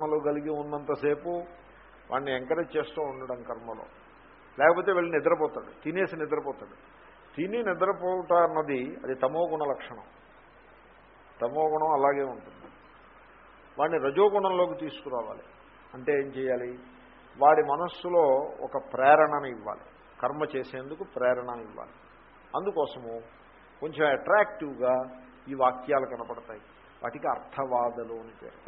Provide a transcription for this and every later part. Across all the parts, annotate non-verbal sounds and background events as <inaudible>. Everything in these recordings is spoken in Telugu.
కర్మలు కలిగి ఉన్నంతసేపు వాడిని ఎంకరేజ్ చేస్తూ ఉండడం కర్మలో లేకపోతే వెళ్ళి నిద్రపోతాడు తినేసి నిద్రపోతాడు తిని నిద్రపోవట అన్నది అది తమోగుణ లక్షణం తమోగుణం అలాగే ఉంటుంది వాడిని రజోగుణంలోకి తీసుకురావాలి అంటే ఏం చేయాలి వాడి మనస్సులో ఒక ప్రేరణను ఇవ్వాలి కర్మ చేసేందుకు ప్రేరణ ఇవ్వాలి అందుకోసము కొంచెం అట్రాక్టివ్గా ఈ వాక్యాలు కనపడతాయి వాటికి అర్థవాదలు అని పేరు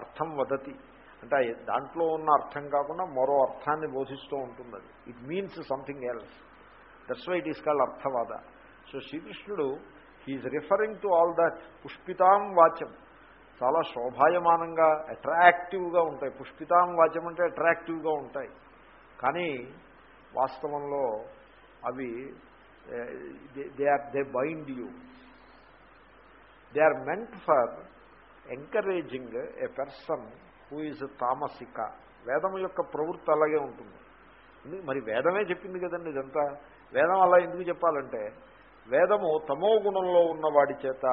అర్థం వదతి అంటే దాంట్లో ఉన్న అర్థం కాకుండా మరో అర్థాన్ని బోధిస్తూ ఉంటుంది అది it means something else that's why it is call అర్థవాద so శ్రీకృష్ణుడు he is referring to all that పుష్పితాం వాచ్యం చాలా శోభాయమానంగా అట్రాక్టివ్గా ఉంటాయి పుష్పితాం వాచ్యం అంటే అట్రాక్టివ్గా ఉంటాయి కానీ వాస్తవంలో అవి they are they bind you they are meant for encouraging a person who is తామసిక వేదం యొక్క ప్రవృత్తి అలాగే ఉంటుంది మరి వేదమే చెప్పింది కదండి ఇదంతా వేదం అలా ఎందుకు చెప్పాలంటే వేదము తమో గుణంలో ఉన్నవాడి చేత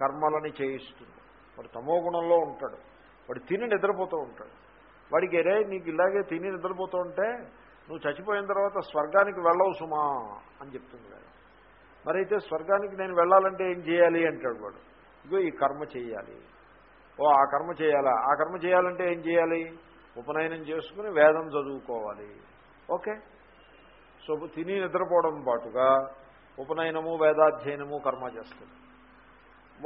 కర్మలని చేయిస్తుంది వాడు తమో గుణంలో ఉంటాడు వాడు తిని నిద్రపోతూ ఉంటాడు వాడికి ఎరే నీకు ఇలాగే తిని నిద్రపోతూ ఉంటే నువ్వు చచ్చిపోయిన తర్వాత స్వర్గానికి వెళ్ళవు సుమా అని చెప్తుంది మరి మరైతే స్వర్గానికి నేను వెళ్ళాలంటే ఏం చేయాలి అంటాడు వాడు ఇగో ఈ కర్మ చేయాలి ఓ ఆ కర్మ చేయాలా ఆ కర్మ చేయాలంటే ఏం చేయాలి ఉపనయనం చేసుకుని వేదం చదువుకోవాలి ఓకే సో తిని నిద్రపోవడం పాటుగా ఉపనయనము వేదాధ్యయనము కర్మ చేస్తుంది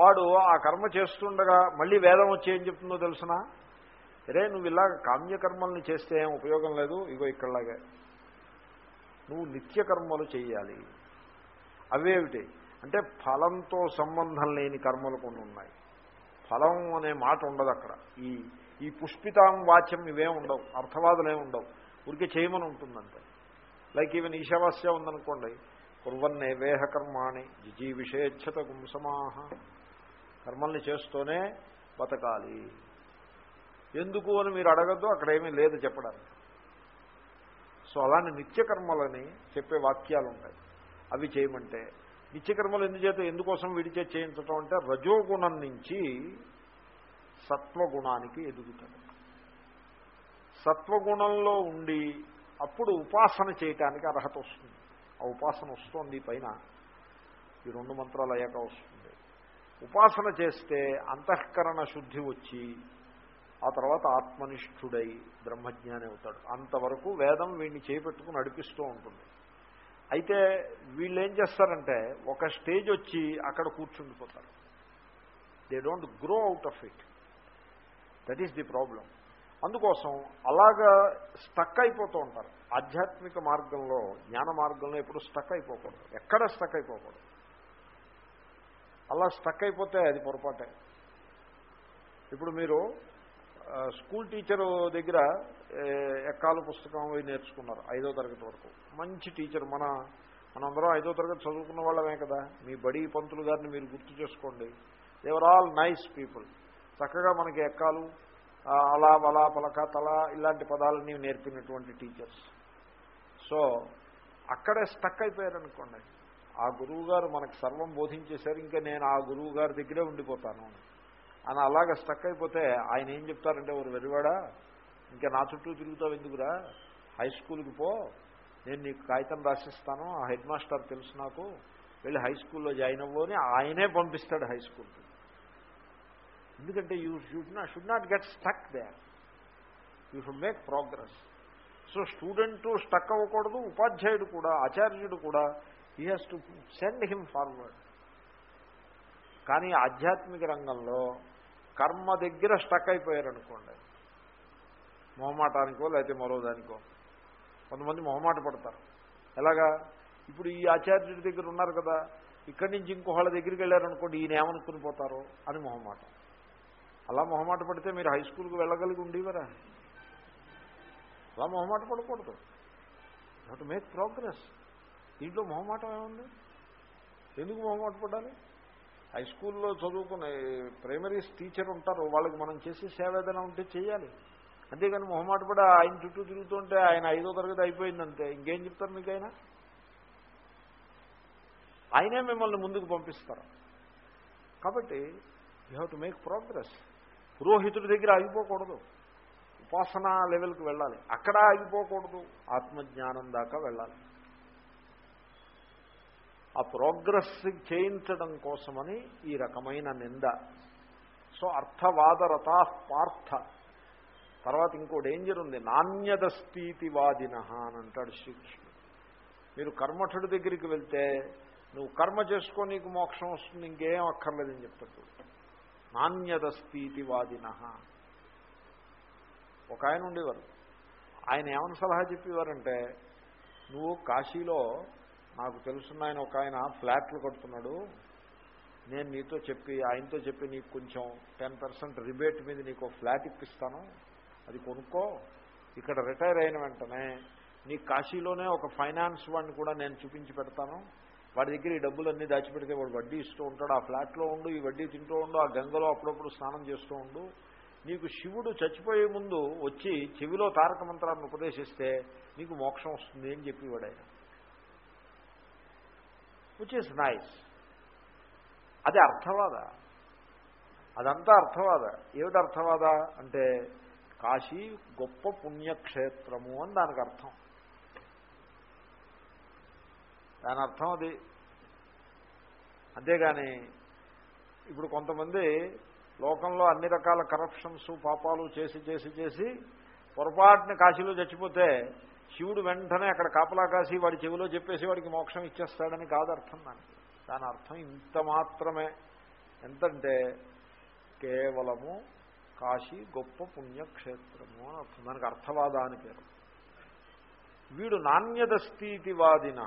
వాడు ఆ కర్మ చేస్తుండగా మళ్ళీ వేదం వచ్చి ఏం చెప్తుందో తెలిసిన రే నువ్వు ఇలా కామ్యకర్మల్ని చేస్తే ఏం ఉపయోగం లేదు ఇగో ఇక్కడలాగే నువ్వు నిత్యకర్మలు చేయాలి అవేమిటి అంటే ఫలంతో సంబంధం లేని కర్మలు కొన్ని ఉన్నాయి ఫలం అనే మాట ఉండదు అక్కడ ఈ ఈ పుష్పితాం వాచ్యం ఇవే ఉండవు అర్థవాదులే ఉండవు ఊరికే చేయమని ఉంటుందంటే లైక్ ఈవెన్ ఈశావాస్య ఉందనుకోండి కుర్వన్నే వేహ కర్మాణి విషేచ్ఛత గుంసమాహ కర్మల్ని చేస్తూనే బతకాలి ఎందుకు అని మీరు అడగద్దు అక్కడ ఏమీ లేదు చెప్పడానికి సో అలాంటి నిత్యకర్మలని చెప్పే వాక్యాలు ఉంటాయి అవి చేయమంటే నిత్యకర్మలు ఎందుచేత ఎందుకోసం విడిచే చేయించటం అంటే రజోగుణం నుంచి సత్వగుణానికి ఎదుగుతాడు సత్వగుణంలో ఉండి అప్పుడు ఉపాసన చేయటానికి అర్హత వస్తుంది ఆ ఉపాసన వస్తుంది పైన ఈ రెండు మంత్రాలు అయ్యాక వస్తుంది ఉపాసన చేస్తే అంతఃకరణ శుద్ధి వచ్చి ఆ తర్వాత ఆత్మనిష్ఠుడై బ్రహ్మజ్ఞాని అవుతాడు అంతవరకు వేదం వీడిని చేపెట్టుకుని నడిపిస్తూ ఉంటుంది అయితే వీళ్ళు ఏం చేస్తారంటే ఒక స్టేజ్ వచ్చి అక్కడ కూర్చుండిపోతారు they don't grow out of it that is the problem అందుకోసం అలాగా స్టక్ అయిపోతూ ఉంటారు ఆధ్యాత్మిక మార్గంలో జ్ఞాన మార్గంలో ఎప్పుడు స్టక్ అయిపోకూడదు ఎక్కడ స్టక్ అయిపోకూడదు అలా స్టక్ అయిపోతే అది పొరపాటే ఇప్పుడు మీరు స్కూల్ టీచర్ దగ్గర ఎక్కాల పుస్తకం నేర్చుకున్నారు ఐదో తరగతి వరకు మంచి టీచర్ మన మనందరం ఐదో తరగతి చదువుకున్న వాళ్ళమే కదా మీ బడి పంతులు గారిని మీరు గుర్తు చేసుకోండి దేవర్ ఆల్ నైస్ పీపుల్ చక్కగా మనకి ఎక్కాలు అలా బలా పలక తల ఇలాంటి పదాలని నేర్పినటువంటి టీచర్స్ సో అక్కడే స్టక్ అయిపోయారనుకోండి ఆ గురువు గారు మనకు సర్వం బోధించేశారు ఇంకా నేను ఆ గురువు గారి దగ్గరే ఉండిపోతాను అని అలాగ స్టక్ అయిపోతే ఆయన ఏం చెప్తారంటే ఒక వెరివాడా ఇంకా నా చుట్టూ తిరుగుతావు ఎందుకురా హై స్కూల్కి పో నేను నీకు కాగితం రాసిస్తాను ఆ హెడ్ మాస్టర్ తెలుసు నాకు వెళ్ళి హై స్కూల్లో జాయిన్ అవ్వని ఆయనే పంపిస్తాడు హై స్కూల్ ఎందుకంటే you should no should not get stuck there you should make progress so student stuck అవ్వకూడదు ఉపాధ్యాయుడు కూడా ఆచార్యుడు కూడా he has to send him forward కానీ ఆధ్యాత్మిక రంగంలో కర్మ దగ్గర స్టక్ అయిపోయారనుకోండి మొహమాటానికో లేకపోతే మరో దానికో కొంతమంది మొహమాట పడతారు ఎలాగా ఇప్పుడు ఈ ఆచార్యుడి దగ్గర ఉన్నారు కదా ఇక్కడి నుంచి వాళ్ళ దగ్గరికి వెళ్ళారనుకోండి ఈయన ఏమనుకుని పోతారో అని మొహమాట అలా మొహమాట పడితే మీరు హై స్కూల్కి వెళ్ళగలిగి ఉండేవరా అలా మొహమాట పడకూడదు మేక్ ప్రోగ్రెస్ దీంట్లో మొహమాటం ఏముంది ఎందుకు మొహమాట పడాలి హై స్కూల్లో చదువుకునే ప్రైమరీస్ టీచర్ ఉంటారు వాళ్ళకి మనం చేసే సేవ ఏదైనా ఉంటే చేయాలి అంతేగాని మొహమాట కూడా ఆయన చుట్టూ తిరుగుతుంటే ఆయన ఐదో తరగతి అయిపోయిందంటే ఇంకేం చెప్తారు మీకు ఆయన ఆయనే మిమ్మల్ని ముందుకు పంపిస్తారు కాబట్టి you have to make progress పురోహితుడి దగ్గర ఆగిపోకూడదు ఉపాసనా లెవెల్కి వెళ్ళాలి అక్కడ ఆగిపోకూడదు ఆత్మజ్ఞానం దాకా వెళ్ళాలి ఆ ప్రోగ్రెస్ చేయించడం కోసమని ఈ రకమైన నింద సో అర్థవాదరతా పార్థ తర్వాత ఇంకో డేంజర్ ఉంది వాదిన అని అంటాడు శ్రీకృష్ణుడు మీరు కర్మఠుడి దగ్గరికి వెళ్తే నువ్వు కర్మ చేసుకో నీకు మోక్షం వస్తుంది ఇంకేం అక్కర్లేదని చెప్తాడు వాదిన ఒక ఆయన ఉండేవారు ఆయన ఏమని సలహా చెప్పేవారంటే నువ్వు కాశీలో నాకు తెలుసున్న ఆయన ఒక ఆయన ఫ్లాట్లు కడుతున్నాడు నేను నీతో చెప్పి ఆయనతో చెప్పి నీకు కొంచెం టెన్ పర్సెంట్ రిబేట్ మీద నీకు ఫ్లాట్ ఇప్పిస్తాను అది కొనుక్కో ఇక్కడ రిటైర్ అయిన వెంటనే నీ కాశీలోనే ఒక ఫైనాన్స్ వాడిని కూడా నేను చూపించి పెడతాను వాడి దగ్గర ఈ డబ్బులన్నీ దాచిపెడితే వాడు వడ్డీ ఇస్తూ ఉంటాడు ఆ ఫ్లాట్లో ఉండు ఈ వడ్డీ తింటూ ఉండు ఆ గంగలో అప్పుడప్పుడు స్నానం చేస్తూ ఉండు నీకు శివుడు చచ్చిపోయే ముందు వచ్చి చెవిలో తారక మంత్రాన్ని ఉపదేశిస్తే నీకు మోక్షం వస్తుంది అని చెప్పి వాడు ఆయన విచ్ ఇస్ నైస్ అది అర్థవాద అదంతా అర్థవాద ఏమిటి అర్థవాద అంటే కాశీ గొప్ప పుణ్యక్షేత్రము అని దానికి అర్థం దాని అర్థం అది అంతేగాని ఇప్పుడు కొంతమంది లోకంలో అన్ని రకాల కరప్షన్స్ పాపాలు చేసి చేసి చేసి పొరపాటుని కాశీలో చచ్చిపోతే శివుడు వెంటనే అక్కడ కాపలా కాసి వాడి చెవిలో చెప్పేసి వాడికి మోక్షం ఇచ్చేస్తాడని కాదు అర్థం దానికి దాని అర్థం ఇంత మాత్రమే ఎంతంటే కేవలము కాశీ గొప్ప పుణ్యక్షేత్రము అని అర్థం దానికి అర్థవాదాన్ని పేరు వీడు వాదిన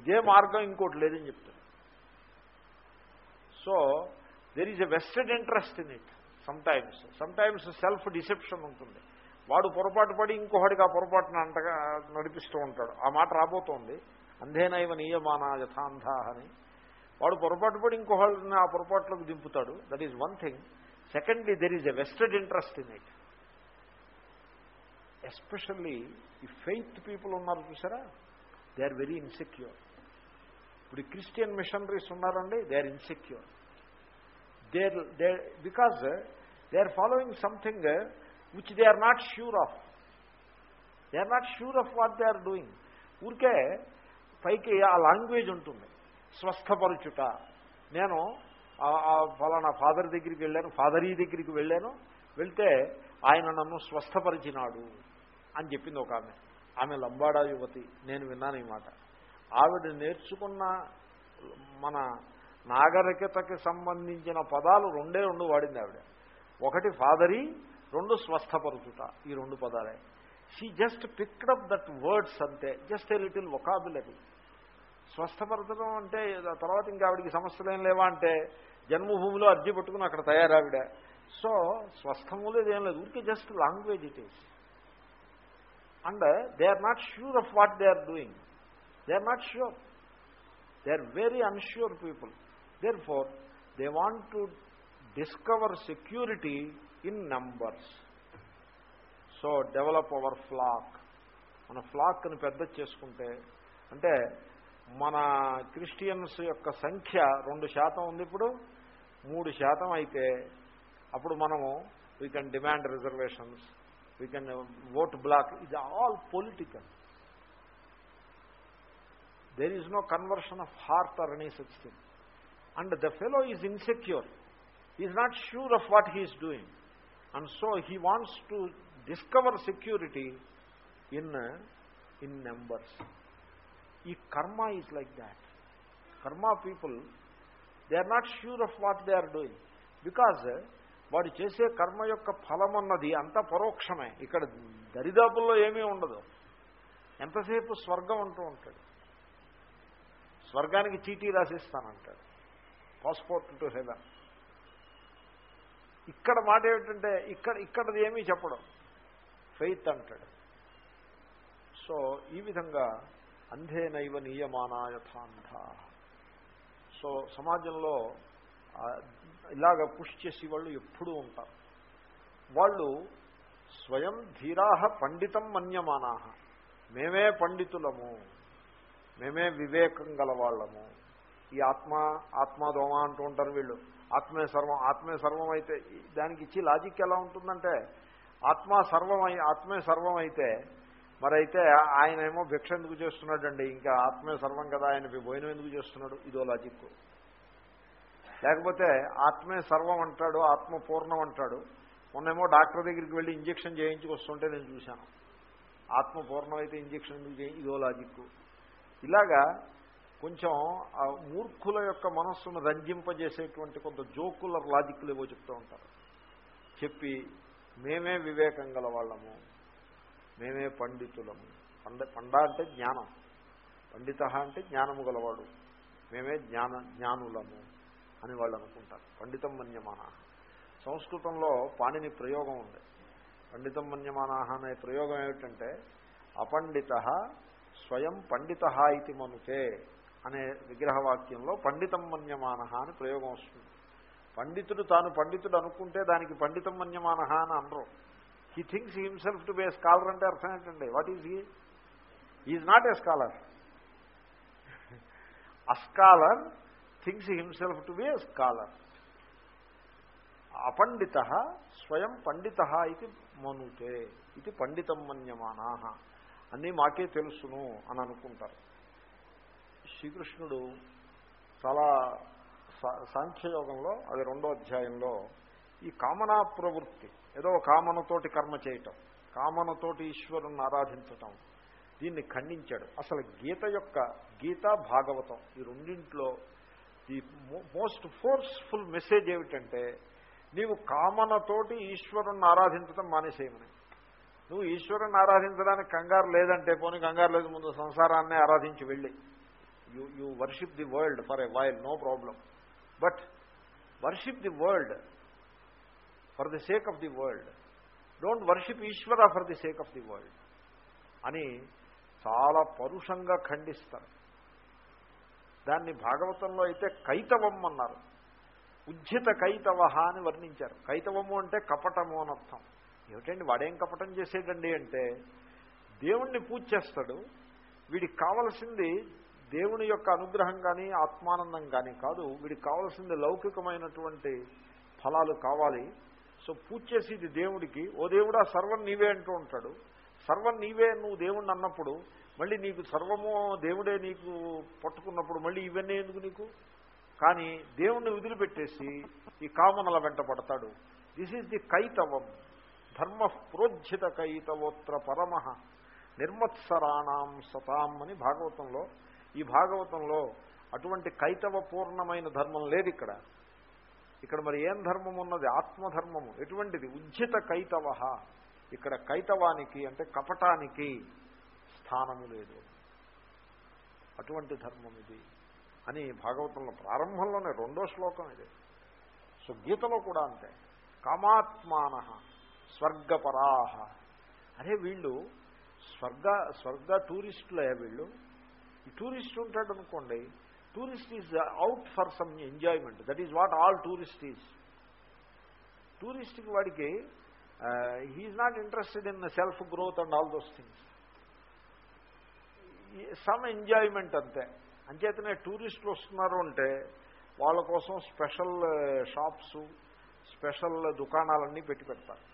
ఇదే మార్గం ఇంకోటి లేదని చెప్తాడు so there is a vested interest in it sometimes sometimes self deception ఉంటుంది వాడు పొరపాటు పడి ఇంకొకడికి ఆ పొరపాటున అంటగా నడిపిస్తూ ఉంటాడు ఆ మాట రాబోతోంది అంధేనైవ నియమానా యథాంధ అని వాడు పొరపాటు పడి ఇంకొకటిని ఆ పొరపాట్లోకి దింపుతాడు that is one thing secondly there is a vested interest in it especially ఈ ఫెయిత్ పీపుల్ ఉన్నారు చూసారా దే ఆర్ వెరీ ఇన్సెక్యూర్ ఇప్పుడు క్రిస్టియన్ మిషనరీస్ ఉన్నారండి they are insecure they they because they are following something which they are not sure of they are not sure of what they are doing ఊరికే పైకి ఆ లాంగ్వేజ్ ఉంటుంది స్వస్థపరుచుట నేను ఫలానా ఫాదర్ దగ్గరికి వెళ్ళాను ఫాదరీ దగ్గరికి వెళ్ళాను వెళ్తే ఆయన నన్ను స్వస్థపరిచినాడు అని చెప్పింది ఒక ఆమె ఆమె లంబాడా యువతి నేను విన్నాను ఈ మాట ఆవిడ నేర్చుకున్న మన నాగరికతకి సంబంధించిన పదాలు రెండే రెండు వాడింది ఆవిడ ఒకటి ఫాదరీ రెండు స్వస్థపరుచుట ఈ రెండు పదాలే she just picked up that words అంతే జస్ట్ ఏ లిటిల్ వొకాబులరీ స్వస్థపరచడం అంటే తర్వాత ఇంకా ఆవిడికి ఏం లేవా అంటే జన్మభూమిలో అర్జీ పట్టుకుని అక్కడ తయారావిడ సో స్వస్థము లేదు ఏం లేదు ఊరికే just language it is and they are not sure of what they are doing they are not sure they are very unsure people therefore they want to discover security in numbers so develop our flock మన ఫ్లాక్ని పెద్ద చేసుకుంటే అంటే మన క్రిస్టియన్స్ యొక్క సంఖ్య రెండు శాతం ఉంది ఇప్పుడు మూడు శాతం అయితే అప్పుడు మనము we can demand reservations we can vote block ఇది all political there is no conversion of heart or any such thing and the fellow is insecure is not sure of what he is doing and so he wants to discover security in in numbers if karma is like that karma people they are not sure of what they are doing because వాడు చేసే కర్మ యొక్క ఫలం అన్నది అంతా పరోక్షమే ఇక్కడ దరిదాపుల్లో ఏమీ ఉండదు ఎంతసేపు స్వర్గం అంటూ ఉంటాడు స్వర్గానికి చీటీ రాసిస్తానంటాడు పాస్పోర్ట్ టు హెవెన్ ఇక్కడ మాట ఏమిటంటే ఇక్కడ ఇక్కడది ఏమీ చెప్పడం ఫెయిత్ అంటాడు సో ఈ విధంగా అంధేనైవ యథాంధ సో సమాజంలో ఇలాగ పుష్ చేసి వాళ్ళు ఎప్పుడూ ఉంటారు వాళ్ళు స్వయం ధీరాహ పండితం మన్యమానా మేమే పండితులము మేమే వివేకం గలవాళ్ళము ఈ ఆత్మ ఆత్మదోమ అంటూ ఉంటారు వీళ్ళు ఆత్మే సర్వం ఆత్మే సర్వం అయితే దానికి ఇచ్చి లాజిక్ ఎలా ఉంటుందంటే ఆత్మ సర్వం ఆత్మే సర్వం అయితే మరైతే ఆయన ఏమో భిక్ష ఎందుకు చేస్తున్నాడండి ఇంకా ఆత్మే సర్వం కదా ఆయన భోజనం ఎందుకు చేస్తున్నాడు ఇదో లాజిక్ లేకపోతే ఆత్మే సర్వం అంటాడు ఆత్మ పూర్ణం అంటాడు మొన్నేమో డాక్టర్ దగ్గరికి వెళ్ళి ఇంజక్షన్ చేయించుకొస్తుంటే నేను చూశాను ఆత్మ పూర్ణం అయితే ఇంజక్షన్ ఎందుకు ఇదో లాజిక్ ఇలాగా కొంచెం మూర్ఖుల యొక్క మనస్సును రంజింపజేసేటువంటి కొంత జోకుల లాజిక్లు ఏవో చెప్తూ ఉంటారు చెప్పి మేమే వివేకం గల వాళ్ళము మేమే పండితులము పండ పండ అంటే జ్ఞానం పండిత అంటే జ్ఞానము గలవాడు మేమే జ్ఞాన జ్ఞానులము అని వాళ్ళు అనుకుంటారు పండితం మన్యమాన సంస్కృతంలో పాణిని ప్రయోగం ఉంది పండితం మన్యమాన అనే ప్రయోగం ఏమిటంటే అపండిత స్వయం పండిత ఇది మనుకే అనే విగ్రహవాక్యంలో పండితం మన్యమాన అని ప్రయోగం వస్తుంది పండితుడు తాను పండితుడు అనుకుంటే దానికి పండితం మన్యమాన అని అనరు he thinks himself to be scholar అంటే అర్థం ఏంటండి what is he is not a scholar a scholar thinks himself to be a scholar అపండిత స్వయం పండిత ఇది మనుతే ఇది పండితం మన్యమానా అన్నీ మాకే తెలుసును అని అనుకుంటారు శ్రీకృష్ణుడు చాలా సాంఖ్యయోగంలో అది రెండో అధ్యాయంలో ఈ కామనా ప్రవృత్తి ఏదో కామనతోటి కర్మ చేయటం కామనతోటి ఈశ్వరుని ఆరాధించటం దీన్ని ఖండించాడు అసలు గీత యొక్క గీత భాగవతం ఈ రెండింట్లో ఈ మోస్ట్ ఫోర్స్ఫుల్ మెసేజ్ ఏమిటంటే నీవు కామనతోటి ఈశ్వరుణ్ణి ఆరాధించడం మానేసేయమని నువ్వు ఈశ్వరుణ్ణి ఆరాధించడానికి కంగారు లేదంటే పోనీ కంగారు లేదు ముందు సంసారాన్ని ఆరాధించి వెళ్ళి you, you worship the world for a while, no problem. But worship the world for the sake of the world. Don't worship Ishvara for the sake of the world. అని చాలా పరుషంగా ఖండిస్తారు దాన్ని భాగవతంలో అయితే కైతవం అన్నారు ఉజ్జిత కైతవ అని వర్ణించారు కైతవము అంటే కపటము అని అర్థం ఏమిటండి వాడేం కపటం చేసేటండి అంటే దేవుణ్ణి పూజ చేస్తాడు వీడికి కావలసింది దేవుని యొక్క అనుగ్రహం కానీ ఆత్మానందం కానీ కాదు వీడికి కావాల్సింది లౌకికమైనటువంటి ఫలాలు కావాలి సో పూజ చేసేది దేవుడికి ఓ దేవుడా సర్వం నీవే అంటూ ఉంటాడు సర్వం నీవే నువ్వు దేవుణ్ణి అన్నప్పుడు మళ్ళీ నీకు సర్వము దేవుడే నీకు పట్టుకున్నప్పుడు మళ్ళీ ఇవన్నీ ఎందుకు నీకు కానీ దేవుణ్ణి వదిలిపెట్టేసి ఈ కామనల వెంట పడతాడు దిస్ ఈజ్ ది కైతవం ధర్మ ప్రోజ్జిత కైతవోత్ర పరమ నిర్మత్సరాణం సతాం అని భాగవతంలో ఈ భాగవతంలో అటువంటి కైతవ పూర్ణమైన ధర్మం లేదు ఇక్కడ ఇక్కడ మరి ఏం ధర్మం ఉన్నది ఆత్మధర్మము ఎటువంటిది ఉజ్జిత కైతవ ఇక్కడ కైతవానికి అంటే కపటానికి స్థానము లేదు అటువంటి ధర్మం ఇది అని భాగవతంలో ప్రారంభంలోనే రెండో శ్లోకం ఇది సో గీతలో కూడా అంతే కామాత్మాన స్వర్గపరాహ అరే వీళ్ళు స్వర్గ స్వర్గ టూరిస్టులే వీళ్ళు ఈ టూరిస్ట్ ఉంటాడు అనుకోండి tourist is out for some enjoyment that is what all tourist is టూరిస్ట్కి వాడికి is not interested in self growth and all those things some enjoyment అంతే అంచేతనే టూరిస్టులు వస్తున్నారు అంటే వాళ్ళ కోసం స్పెషల్ షాప్స్ స్పెషల్ దుకాణాలన్నీ పెట్టి పెడతారు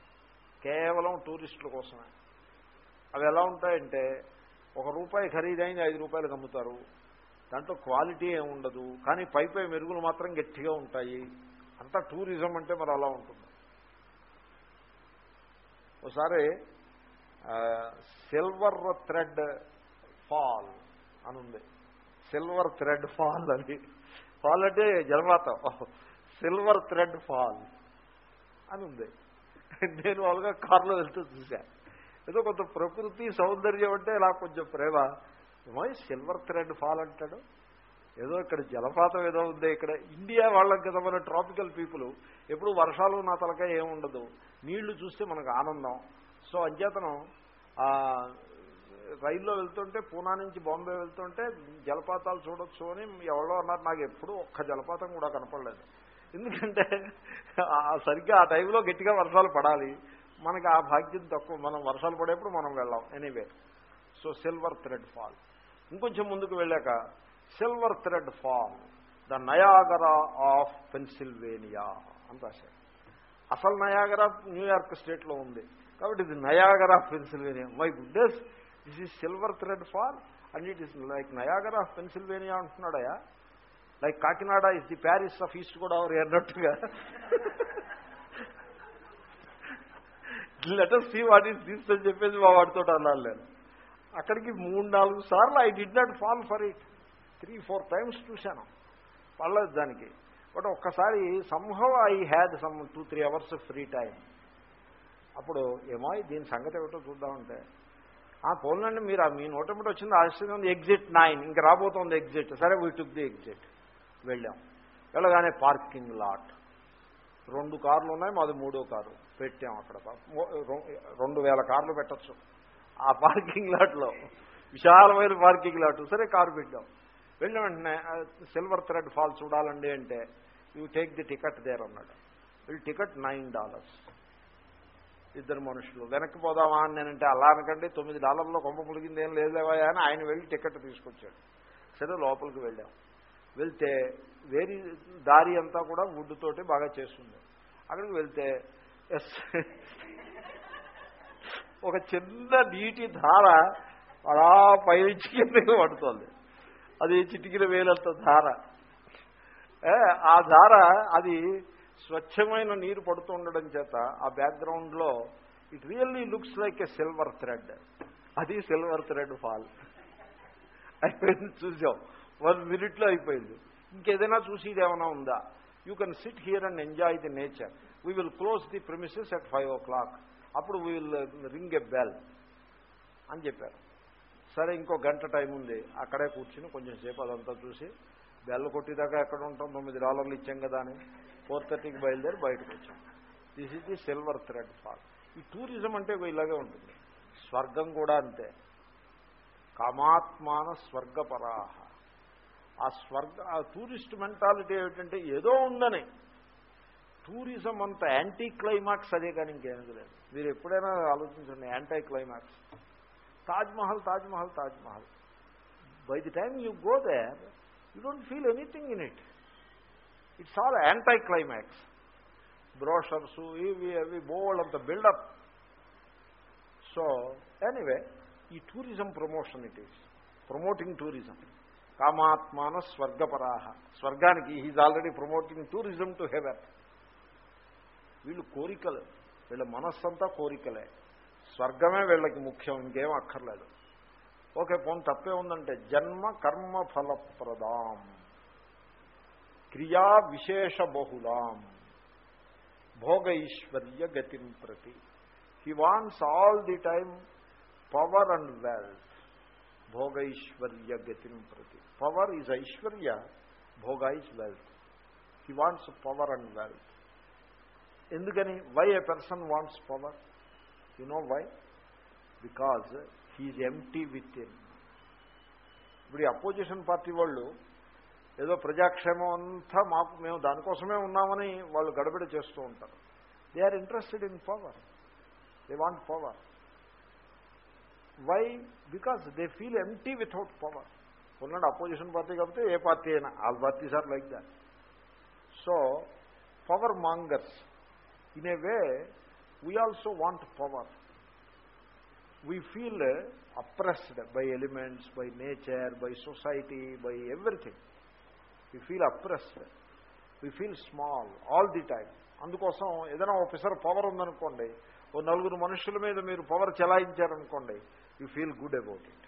కేవలం టూరిస్టుల కోసమే అవి ఎలా ఉంటాయంటే ఒక రూపాయి ఖరీదైంది ఐదు రూపాయలు అమ్ముతారు దాంట్లో క్వాలిటీ ఏమి ఉండదు కానీ పైపై మెరుగులు మాత్రం గట్టిగా ఉంటాయి అంతా టూరిజం అంటే మరి అలా ఉంటుంది ఒకసారి సిల్వర్ థ్రెడ్ ఫాల్ అని ఉంది సిల్వర్ థ్రెడ్ ఫాల్ అది ఫాల్ అంటే జలపాతం సిల్వర్ థ్రెడ్ ఫాల్ అని ఉంది నేను వాళ్ళుగా కారులో వెళ్తూ చూశాను ఏదో కొంత ప్రకృతి సౌందర్యం అంటే ఇలా కొంచెం ప్రేమ ఏమో సిల్వర్ థ్రెడ్ ఫాల్ అంటాడు ఏదో ఇక్కడ జలపాతం ఏదో ఉంది ఇక్కడ ఇండియా వాళ్ళకి కదా మన ట్రాపికల్ పీపుల్ ఎప్పుడు వర్షాలు నా తలక ఏముండదు నీళ్లు చూస్తే మనకు ఆనందం సో అధ్యతనం రైల్లో వెళ్తుంటే పూనా నుంచి బాంబే వెళ్తుంటే జలపాతాలు చూడొచ్చు అని ఎవరో అన్నారు నాకు ఎప్పుడు ఒక్క జలపాతం కూడా కనపడలేదు ఎందుకంటే సరిగ్గా ఆ టైంలో గట్టిగా వర్షాలు పడాలి మనకి ఆ భాగ్యం తక్కువ మనం వర్షాలు పడేప్పుడు మనం వెళ్ళాం anyway so silver thread fall ఇంకొంచెం ముందుకు వెళ్ళాక silver thread fall the Niagara of Pennsylvania అని రాశారు అసలు నయాగరా న్యూయార్క్ స్టేట్లో ఉంది కాబట్టి ఇది Niagara of Pennsylvania my goodness this is silver thread fall and it is like Niagara of Pennsylvania అంటున్నాడయా like Kakinada is the Paris of East Godavari అన్నట్టుగా letter see what is this అని చెప్పేసి మా వాడితో అన్నాను నేను అక్కడికి మూడు నాలుగు సార్లు I did not fall for it three four times చూశాను పర్లేదు దానికి బట్ ఒక్కసారి somehow I had some two three hours free time అప్పుడు ఏమో దీని సంగతి ఏమిటో చూద్దామంటే ఆ పోలండి మీరు ఆ మీ నోటమిటి వచ్చింది ఆశ్చర్యం ఎగ్జిట్ నైన్ ఇంక రాబోతోంది ఎగ్జిట్ సరే వీ టుక్ ది ఎగ్జిట్ వెళ్ళాం వెళ్ళగానే పార్కింగ్ లాట్ రెండు కార్లు ఉన్నాయి మాది మూడో కారు పెట్టాం అక్కడ రెండు వేల కార్లు పెట్టచ్చు ఆ పార్కింగ్ లాట్లో విశాలమైన పార్కింగ్ లాట్ సరే కారు పెట్టాం వెళ్ళిన వెంటనే సిల్వర్ థ్రెడ్ ఫాల్ చూడాలండి అంటే you take the ticket there అన్నాడు వీళ్ళు టికెట్ నైన్ డాలర్స్ ఇద్దరు మనుషులు వెనక్కి పోదామా అని నేనంటే అలా అనకండి తొమ్మిది డాలర్లో కొంప పులిగింది ఏం లేదేవా అని ఆయన వెళ్ళి టికెట్ తీసుకొచ్చాడు సరే లోపలికి వెళ్ళాం వెళ్తే వేరీ దారి అంతా కూడా వుడ్డుతోటి బాగా చేస్తుంది అక్కడికి వెళ్తే ఎస్ <laughs> ఒక చిన్న నీటి ధార అలా పైనుంచి కిందకి పడుతుంది అది చిటికిన వేలంత ధార ఆ ధార అది స్వచ్ఛమైన నీరు పడుతుండడం చేత ఆ బ్యాక్గ్రౌండ్లో it really looks like a silver thread అది సిల్వర్ థ్రెడ్ ఫాల్ అయిపోయింది చూసాం వన్ మినిట్లో అయిపోయింది ఇంకేదైనా చూసి ఏమైనా ఉందా you can sit here and enjoy the nature we will close the premises at five o'clock అప్పుడు we will ring a bell అని చెప్పారు సరే ఇంకో గంట టైం ఉంది అక్కడే కూర్చుని కొంచెం సేపు అదంతా చూసి బెల్ల కొట్టేదాకా ఎక్కడ ఉంటాం తొమ్మిది డాలర్లు ఇచ్చాం కదా అని ఫోర్ థర్టీకి బయలుదేరి బయటకు వచ్చాం this is the silver thread fall ఈ టూరిజం అంటే ఇలాగే ఉంటుంది స్వర్గం కూడా అంతే కామాత్మాన స్వర్గపరాహ ఆ స్వర్గ ఆ టూరిస్ట్ మెంటాలిటీ ఏమిటంటే ఏదో ఉందని టూరిజం అంత యాంటీ క్లైమాక్స్ అదే కానీ ఇంకేం లేదు మీరు ఎప్పుడైనా ఆలోచించండి anti climax Taj Mahal Taj Mahal Taj Mahal by the time you go there you don't feel anything in it it's all anti climax brochures ఇవి అవి బోల్డ్ అంత బిల్డప్ సో ఎనీవే ఈ tourism promotion it is promoting tourism కామాత్మాన స్వర్గపరాహ స్వర్గానికి he's already promoting tourism to heaven వీళ్ళు కోరికలు వీళ్ళ మనస్సంతా కోరికలే స్వర్గమే వీళ్ళకి ముఖ్యం ఇంకేం అక్కర్లేదు ఓకే పోన్ తప్పే ఉందంటే జన్మ కర్మ ఫలప్రదాం క్రియా విశేష బహుళాం భోగ ఈశ్వర్య గతిం ప్రతి he wants all the time power and wealth భోగ ఈశ్వర్య గతిం ప్రతి పవర్ ఈజ్ ఐశ్వర్య భోగ is wealth he wants power and wealth ఎందుకని why a person wants power you know why because he's empty within in ఇప్పుడు ఈ అపోజిషన్ పార్టీ వాళ్ళు ఏదో ప్రజాక్షేమం అంతా మాకు మేము దానికోసమే ఉన్నామని వాళ్ళు గడబడి చేస్తూ ఉంటారు they are interested in power they want power why because they feel empty without power ఉన్నాడు అపోజిషన్ పార్టీ కాబట్టి ఏ పార్టీ అయినా all parties are like that so power mongers in a way we also want power we feel oppressed by elements by nature by society by everything we feel oppressed we feel small all the time అందుకోసం ఏదైనా ఒకసర్ పవర్ ఉందనుకోండి ఓ నలుగురు మనుషుల మీద మీరు power చెలాయించారనుకోండి you feel good about it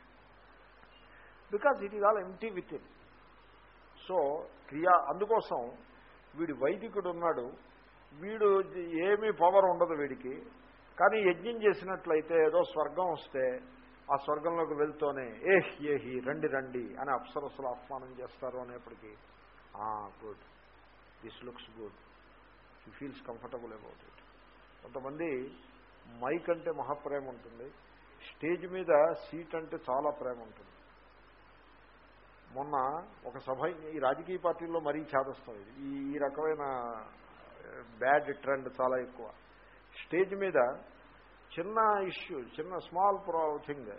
because it is all empty within so so క్రియా అందుకోసం వీడి వైదికుడు ఉన్నాడు వీడు ఏమీ పవర్ ఉండదు వీడికి కానీ యజ్ఞం చేసినట్లయితే ఏదో స్వర్గం వస్తే ఆ స్వర్గంలోకి వెళ్తూనే ఏహ్ ఏహి రండి రండి అని అప్సరస్సులు అపమానం చేస్తారు అనేప్పటికీ good this looks good he feels comfortable about it కొంతమంది మైక్ అంటే మహాప్రేమ ఉంటుంది స్టేజ్ మీద సీట్ అంటే చాలా ప్రేమ ఉంటుంది మొన్న ఒక సభ ఈ రాజకీయ పార్టీల్లో మరీ ఛాదస్తాం ఈ రకమైన బ్యాడ్ ట్రెండ్ చాలా ఎక్కువ స్టేజ్ మీద చిన్న ఇష్యూ చిన్న స్మాల్ థింగ్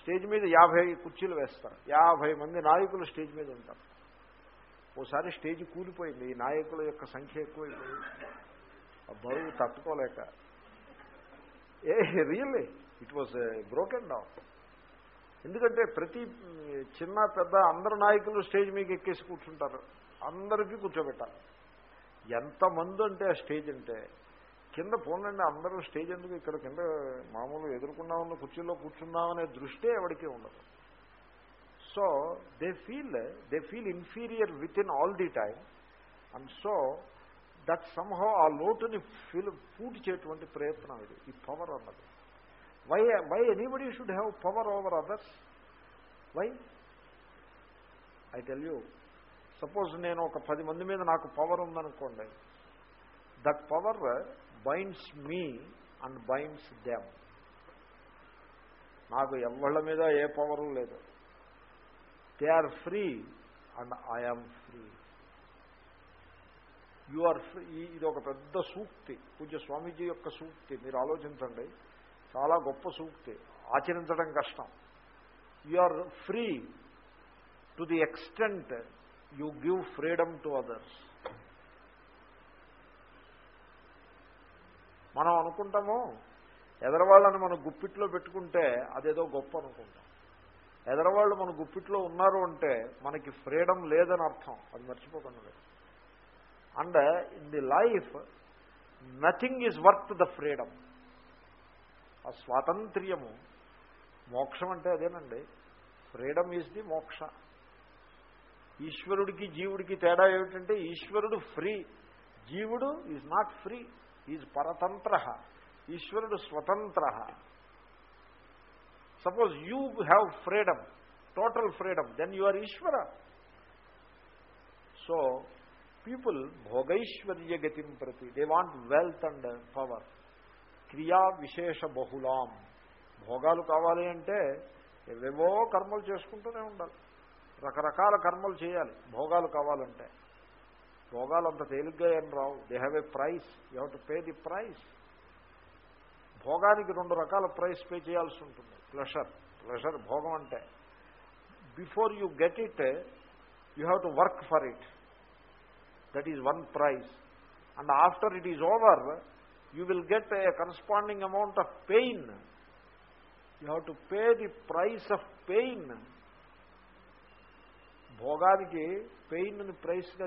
స్టేజ్ మీద యాభై కుర్చీలు వేస్తారు యాభై మంది నాయకులు స్టేజ్ మీద ఉంటారు ఓసారి స్టేజ్ కూలిపోయింది ఈ నాయకుల యొక్క సంఖ్య ఎక్కువైపోయింది బరువు తట్టుకోలేక a really it was broken down ఎందుకంటే ప్రతి చిన్న పెద్ద అందరు నాయకులు స్టేజ్ మీద ఎక్కేసి కూర్చుంటారు అందరికీ కూర్చోబెట్టాలి ఎంతమంది అంటే ఆ స్టేజ్ అంటే కింద పోనండి అందరూ స్టేజ్ ఎందుకు ఇక్కడ కింద మామూలు ఎదుర్కొన్నా ఉన్న కుర్చీలో కూర్చున్నామనే దృష్టి ఎవరికీ ఉండదు so they feel they feel inferior within all the time and so that somehow ఆ లోటుని ఫీల్ చేయటువంటి ప్రయత్నం ఇది ఈ పవర్ అన్నది why why anybody should have power over others why I tell you suppose నేను ఒక పది మంది మీద నాకు పవర్ ఉందనుకోండి that power binds me and binds them నాకు ఎవళ్ళ మీద ఏ పవరు లేదు they are free and I am free you are free ఇది ఒక పెద్ద సూక్తి పూజ్య స్వామీజీ యొక్క సూక్తి మీరు ఆలోచించండి చాలా గొప్ప సూక్తి ఆచరించడం కష్టం you are free to the extent you give freedom to others మనం అనుకుంటాము ఎదరవాళ్ళని మనం గుప్పిట్లో పెట్టుకుంటే అదేదో గొప్ప అనుకుంటాం ఎదరవాళ్ళు మన గుప్పిట్లో ఉన్నారు అంటే మనకి ఫ్రీడమ్ లేదని అర్థం అది మర్చిపోకుండా and in the life nothing is worth the freedom ఆ స్వాతంత్ర్యము మోక్షం అంటే అదేనండి ఫ్రీడమ్ ఈజ్ ది మోక్ష ఈశ్వరుడికి జీవుడికి తేడా ఏమిటంటే ఈశ్వరుడు ఫ్రీ జీవుడు ఈజ్ నాట్ ఫ్రీ ఈజ్ పరతంత్ర ఈశ్వరుడు స్వతంత్ర suppose you have freedom total freedom then you are Eshwara so people భోగైశ్వర్య గతిం ప్రతి they want wealth and power క్రియా విశేష బహుళాం భోగాలు కావాలి అంటే ఎవేవో కర్మలు చేసుకుంటూనే ఉండాలి రకరకాల కర్మలు చేయాలి భోగాలు కావాలంటే భోగాలు అంత తేలిగ్గా ఏం రావు they have a price you have to pay the price భోగానికి రెండు రకాల ప్రైస్ పే చేయాల్సి ఉంటుంది ప్లెషర్ ప్లెషర్ భోగం అంటే before you get it you have to work for it that is one price and after it is over you will get a corresponding amount of pain you have to pay the price of pain భోగానికి pain ప్రైస్గా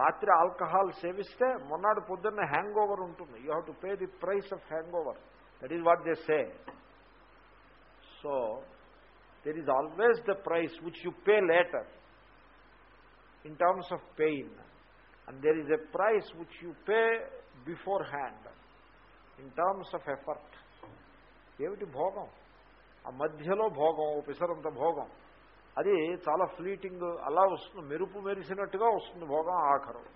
రాత్రి ఆల్కహాల్ సేవిస్తే మొన్నటి పొద్దున్న హ్యాంగ్ ఓవర్ ఉంటుంది you have to pay the price of hangover that is what they say so there is always the price which you pay later in terms of pain and there is a price which you pay beforehand in terms of effort ఏమిటి భోగం ఆ మధ్యలో భోగం ఓ పిసరంత భోగం అది చాలా ఫ్లీటింగ్ అలా వస్తుంది మెరుపు మెరిసినట్టుగా వస్తుంది భోగం ఆఖరం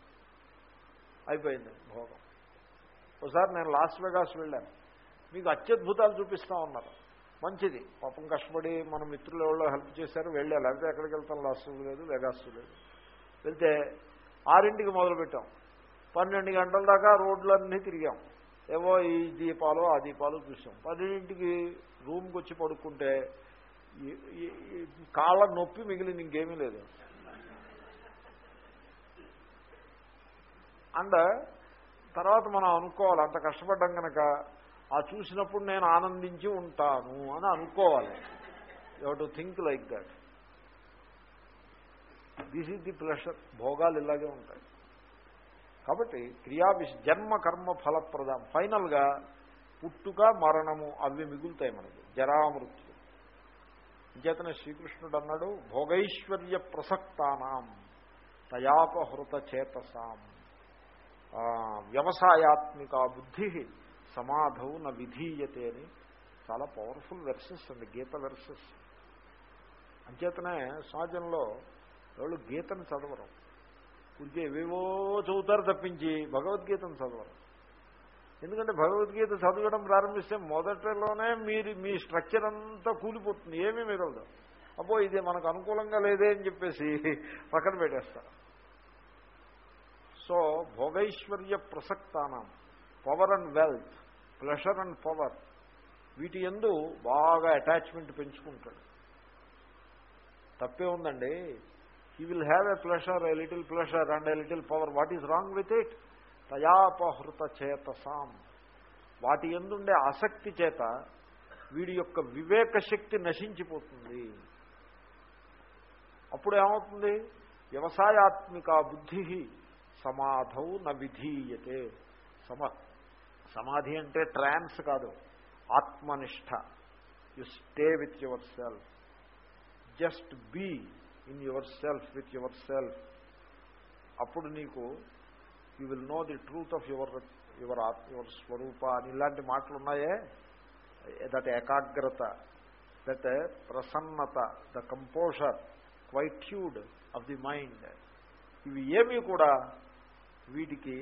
అయిపోయింది భోగం ఒకసారి నేను లాస్ వెగాస్ వెళ్ళాను మీకు అత్యద్భుతాలు చూపిస్తా ఉన్నారు మంచిది పాపం కష్టపడి మన మిత్రులు ఎవరో హెల్ప్ చేశారు వెళ్ళాలి అంటే ఎక్కడికి వెళ్తాం లాస్ లేదు వెగాస్ లేదు వెళ్తే ఆరింటికి మొదలుపెట్టాం పన్నెండు గంటల దాకా రోడ్లన్నీ తిరిగాం ఏవో ఈ దీపాలు ఆ దీపాలు చూసాం పన్నెండింటికి రూమ్కి వచ్చి పడుకుంటే కాళ్ళ నొప్పి మిగిలిన ఇంకేమీ లేదు అండ్ తర్వాత మనం అనుకోవాలి అంత కష్టపడ్డం కనుక ఆ చూసినప్పుడు నేను ఆనందించి ఉంటాను అని అనుకోవాలి you to think like that this is the pleasure భోగాలు ఇలాగే ఉంటాయి కాబట్టి క్రియా విష జన్మ కర్మ ఫలప్రదం ఫైనల్గా పుట్టుక మరణము అవి మిగులుతాయి మనకు జరామృత్యు ఇంకేతనే శ్రీకృష్ణుడు అన్నాడు భోగైశ్వర్య ప్రసక్తానాం తయాపహృత చేతసాం వ్యవసాయాత్మిక బుద్ధి సమాధవు న విధీయతే అని చాలా పవర్ఫుల్ వెర్సెస్ అండి గీత వెర్సెస్ అంచేతనే సమాజంలో వాళ్ళు గీతను చదవరు ఇంకే ఏవేవో చదువుతారు తప్పించి భగవద్గీతను చదవరు ఎందుకంటే భగవద్గీత చదవడం ప్రారంభిస్తే మొదటిలోనే మీరు మీ స్ట్రక్చర్ అంతా కూలిపోతుంది ఏమీ మిగలదు అబ్బో ఇది మనకు అనుకూలంగా లేదే అని చెప్పేసి పక్కన పెట్టేస్తారు సో భోగైశ్వర్య ప్రసక్తానం power and wealth pleasure and power వీటి ఎందు బాగా అటాచ్మెంట్ పెంచుకుంటాడు తప్పే ఉందండి he will have a pleasure a little pleasure and a little power what is wrong with it తయాపహృత చేతసాం వాటి ఎందుండే ఆసక్తి చేత వీడి యొక్క వివేక శక్తి నశించిపోతుంది అప్పుడు ఏమవుతుంది వ్యవసాయాత్మిక బుద్ధి సమాధౌ న విధీయతే సమ సమాధి అంటే ట్రాన్స్ కాదు ఆత్మనిష్ట you stay with yourself just be in yourself with yourself అప్పుడు నీకు you will know the truth of your your ఆత్మ యువర్ స్వరూప అని ఇలాంటి మాటలు ఉన్నాయే దట్ ఏకాగ్రత దట్ ప్రసన్నత the composure quietude of the mind ఇవి ఏమీ కూడా వీటికి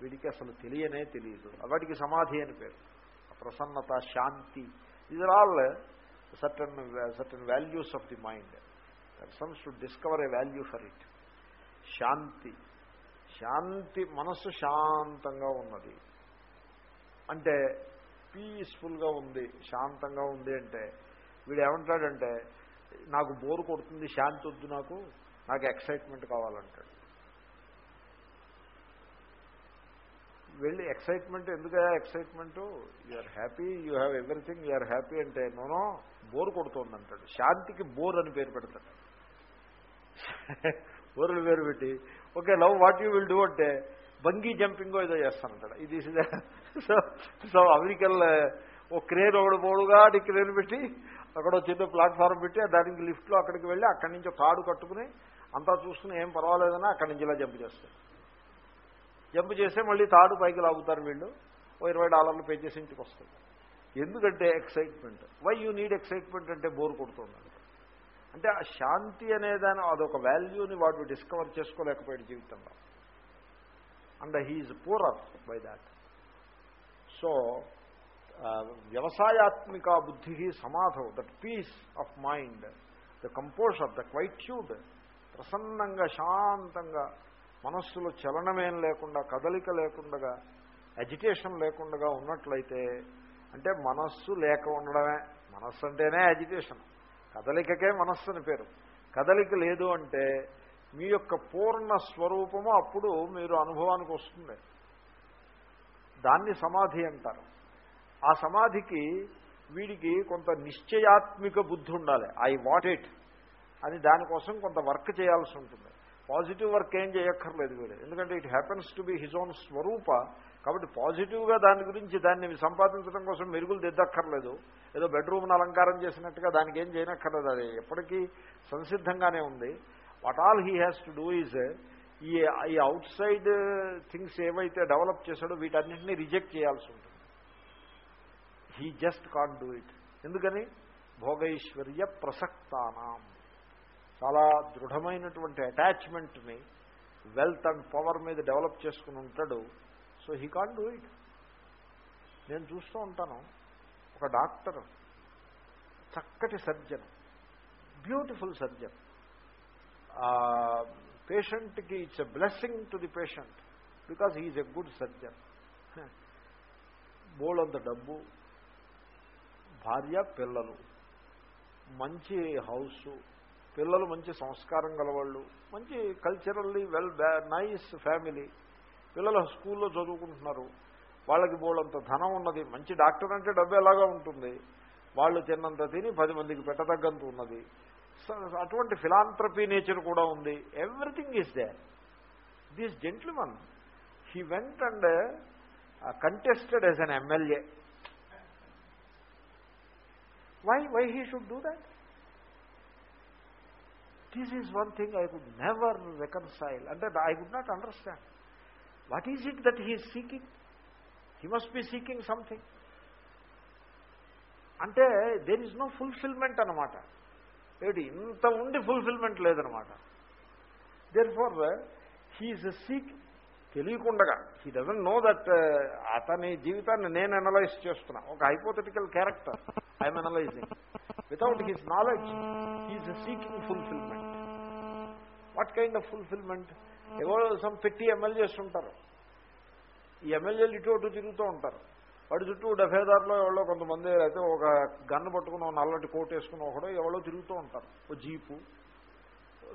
వీడికి అసలు తెలియనే తెలియదు వాటికి సమాధి అని పేరు ప్రసన్నత శాంతి these are all certain certain values of the mind seems to discover a value for it శాంతి శాంతి మనస్సు శాంతంగా ఉన్నది అంటే పీస్ఫుల్గా ఉంది శాంతంగా ఉంది అంటే వీడు ఏమంటాడంటే నాకు బోర్ కొడుతుంది శాంతి వద్దు నాకు నాకు ఎక్సైట్మెంట్ కావాలంటాడు వెళ్ళి ఎక్సైట్మెంట్ ఎందుకు excitement are happy you have everything are happy అంటే నోనో బోర్ కొడుతుంది అంటాడు శాంతికి బోర్ అని పేరు పెడతాడు బోర్లు పేరు పెట్టి okay love what you will do అంటే బంగీ జంపింగ్ ఏదో చేస్తానంటాడు ఇది సో సో అమెరికల్ ఓ క్రేన్ ఒకడు పోడుగా క్రేన్ పెట్టి అక్కడ చిన్న ప్లాట్ఫారం పెట్టి దానికి లిఫ్ట్లో అక్కడికి వెళ్ళి అక్కడి నుంచి కాడు కట్టుకుని అంతా చూసుకుని ఏం పర్వాలేదని అక్కడి నుంచి ఇలా జంప్ చేస్తారు జంప్ చేస్తే మళ్ళీ తాడు పైకి లాగుతారు వీళ్ళు ఓ ఇరవై డాలర్లు పే చేసి ఇంటికి వస్తారు ఎందుకంటే excitement why you need excitement అంటే బోరు కొడుతున్నాడు అంటే ఆ శాంతి అనేదాని అదొక వాల్యూని వాడు డిస్కవర్ చేసుకోలేకపోయాడు జీవితంలో and he is poorer by that so వ్యవసాయాత్మిక బుద్ధి సమాధం that peace of mind the composure the quietude ప్రసన్నంగా శాంతంగా మనస్సులో చలనమేం లేకుండా కదలిక లేకుండా అజిటేషన్ లేకుండా ఉన్నట్లయితే అంటే మనస్సు లేక ఉండడమే మనస్సు అంటేనే అజిటేషన్ కదలికకే మనస్సుని పేరు కదలిక లేదు అంటే మీ యొక్క పూర్ణ స్వరూపము అప్పుడు మీరు అనుభవానికి వస్తుంది దాన్ని సమాధి అంటారు ఆ సమాధికి వీడికి కొంత నిశ్చయాత్మిక బుద్ధి ఉండాలి ఐ వాట్ ఇట్ అని దానికోసం కొంత వర్క్ చేయాల్సి ఉంటుంది పాజిటివ్ వర్క్ ఏం చేయక్కర్లేదు వీడు ఎందుకంటే it happens to be his own స్వరూప కాబట్టి పాజిటివ్గా దాని గురించి దాన్ని సంపాదించడం కోసం మెరుగులు దిద్దక్కర్లేదు ఏదో బెడ్రూమ్ను అలంకారం చేసినట్టుగా దానికి ఏం చేయనక్కర్లేదు అది ఎప్పటికీ సంసిద్ధంగానే ఉంది what all he has to do is ఈ ఈ అవుట్ సైడ్ థింగ్స్ ఏవైతే డెవలప్ చేశాడో వీటన్నింటినీ రిజెక్ట్ చేయాల్సి ఉంటుంది he just can't do it ఎందుకని భోగైశ్వర్య ప్రసక్తానాం చాలా దృఢమైనటువంటి అటాచ్మెంట్ని వెల్త్ అండ్ పవర్ మీద డెవలప్ చేసుకుని ఉంటాడు so he can't do it నేను చూస్తూ ఉంటాను ఒక డాక్టర్ చక్కటి సర్జన్ బ్యూటిఫుల్ సర్జన్ పేషెంట్కి it's a blessing to the patient because he's a good surgeon బోలంత డబ్బు భార్య పిల్లలు మంచి హౌసు పిల్లలు మంచి సంస్కారం గలవాళ్ళు మంచి కల్చరల్లీ వెల్ నైస్ ఫ్యామిలీ పిల్లలు స్కూల్లో చదువుకుంటున్నారు వాళ్ళకి బోళ్ళంత ధనం ఉన్నది మంచి డాక్టర్ అంటే డబ్బు ఎలాగా ఉంటుంది వాళ్ళు తిన్నంత తిని పది మందికి పెట్టదగ్గంత ఉన్నది అటువంటి ఫిలాంథ్రపీ నేచర్ కూడా ఉంది everything is they this gentleman he went and contested as an MLA why why he should do that this is one thing I could never reconcile అంటే I could not understand what is it that he is seeking he must be seeking something అంటే దేర్ ఇస్ నో ఫుల్ఫిల్మెంట్ అనమాట ఏమిటి ఇంత ఉండి ఫుల్ఫిల్మెంట్ లేదనమాట దేర్ ఫార్ హీఈ్ సీక్ తెలియకుండగా హీ డజన్ నో దట్ అతని జీవితాన్ని నేను అనలైజ్ చేస్తున్నా ఒక hypothetical character I'm analysing without his knowledge he's seeking fulfilment what kind of fulfilment ఎవరో సమ్ పెట్టి ఎమ్మెల్యేస్ ఉంటారు ఈ ఎమ్మెల్యేలు ఇటు అటు తిరుగుతూ ఉంటారు వాడి చుట్టూ డఫేదార్లో ఎవరో కొంతమంది అయితే ఒక గన్ను పట్టుకుని నల్లటి కోట్ వేసుకుని ఒకడో ఎవరో తిరుగుతూ ఉంటారు ఓ జీపు